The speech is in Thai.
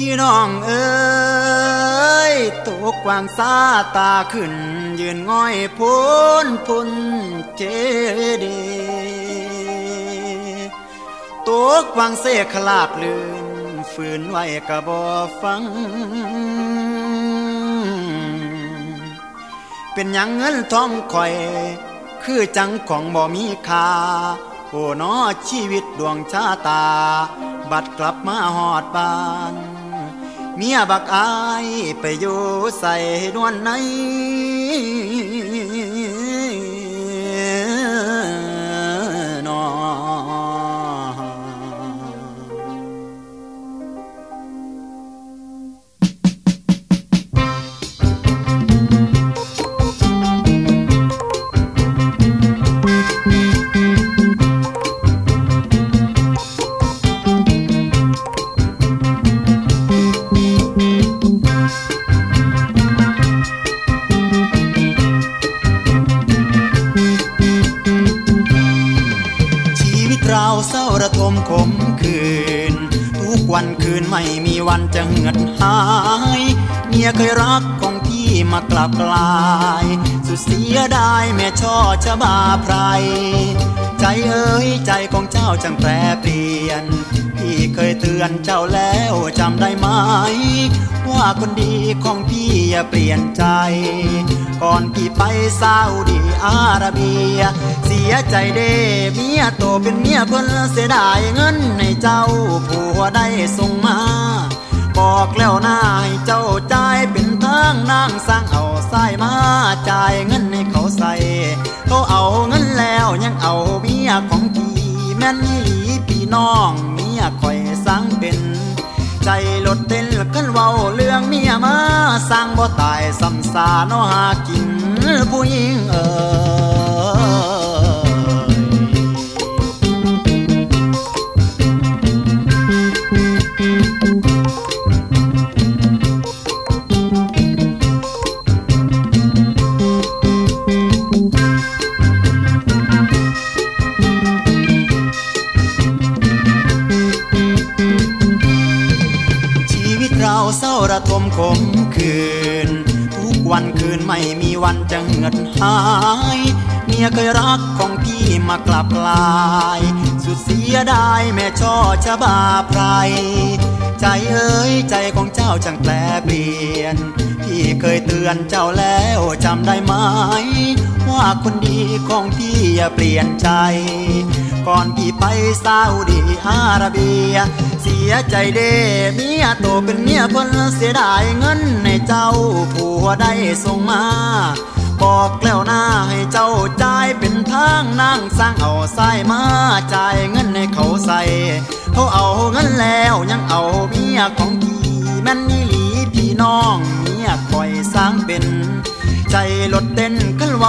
พี่น้องเอ้ยตกกวางซาตาขึ้น ยืนง่อยพ้นพุนเจดีตัวกวางเสขลาบลืนฝืนไว้กะบ่ฟัง เป็นหยังเงินทองคอย คือจังของบ่มีค่าโอ้นอชีวิตดวงชาตา บัดกลับมาหอดบ้าน เมียบักอายไปอยู่ใส่นวลในน ระทมขมคืน ทุกวันคืนไม่มีวันจะเหือดหายเมียเคยรักของพี่มากลับกลาย สุดเสียดายแม่ช่อชะบาไพร ใจเอ้ยใจของเจ้าจังแปรเปลี่ยนพี่เคยเตือนเจ้าแล้วจำได้ไหม ว่าคนดีของพี่อย่าเปลี่ยนใจ ก่อนพี่ไปซาอุดีอาระเบีย เสียใจเด้เมียโตเป็นเมียเพิ่นเสียดายเงินในเจ้าผัวได้ส่งมาบอกแล้วนาให้เจ้าใจเป็นทางนางสร้างเอาใส่มาจ่ายเงิน ยของพี่แม่นอีหลีพี่น้องเมียคอยสร้างเป็น ใจลดเต้นกันเว้าเรื่องเมียมาสร้างบ่ตายสำซาเนาะหากินผู้หญิงเออ ระทมขมคืน ทุกวันคืนไม่มีวันจะเหือดหายเมียเคยรักของพี่มากลับลาย สุดเสียดายแม่ช่อชะบาไพรใจเอ้ยใจของเจ้าจังแปลเปลี่ยน พี่เคยเตือนเจ้าแล้วจำได้ไหม ว่าคนดีของพี่อย่าเปลี่ยนใจ ก่อนพี่ไปซาอุดีอาระเบีย เสียใจเดเมียโตเป็นเมียเพิ่นเสียดายเงินในเจ้าผัวได้ส่งมาบอกแล้วหนะให้เจ้าจ่ายเป็นทางนั่งสร้างเอาใส่มาจ่ายเงินให้เขาใส่เขาเอาเงินแล้วยังเอาเมียของพี่แม่นนี่หลีพี่น้องเมียคอยสร้างเป็น ใจลดเต้นกันว่า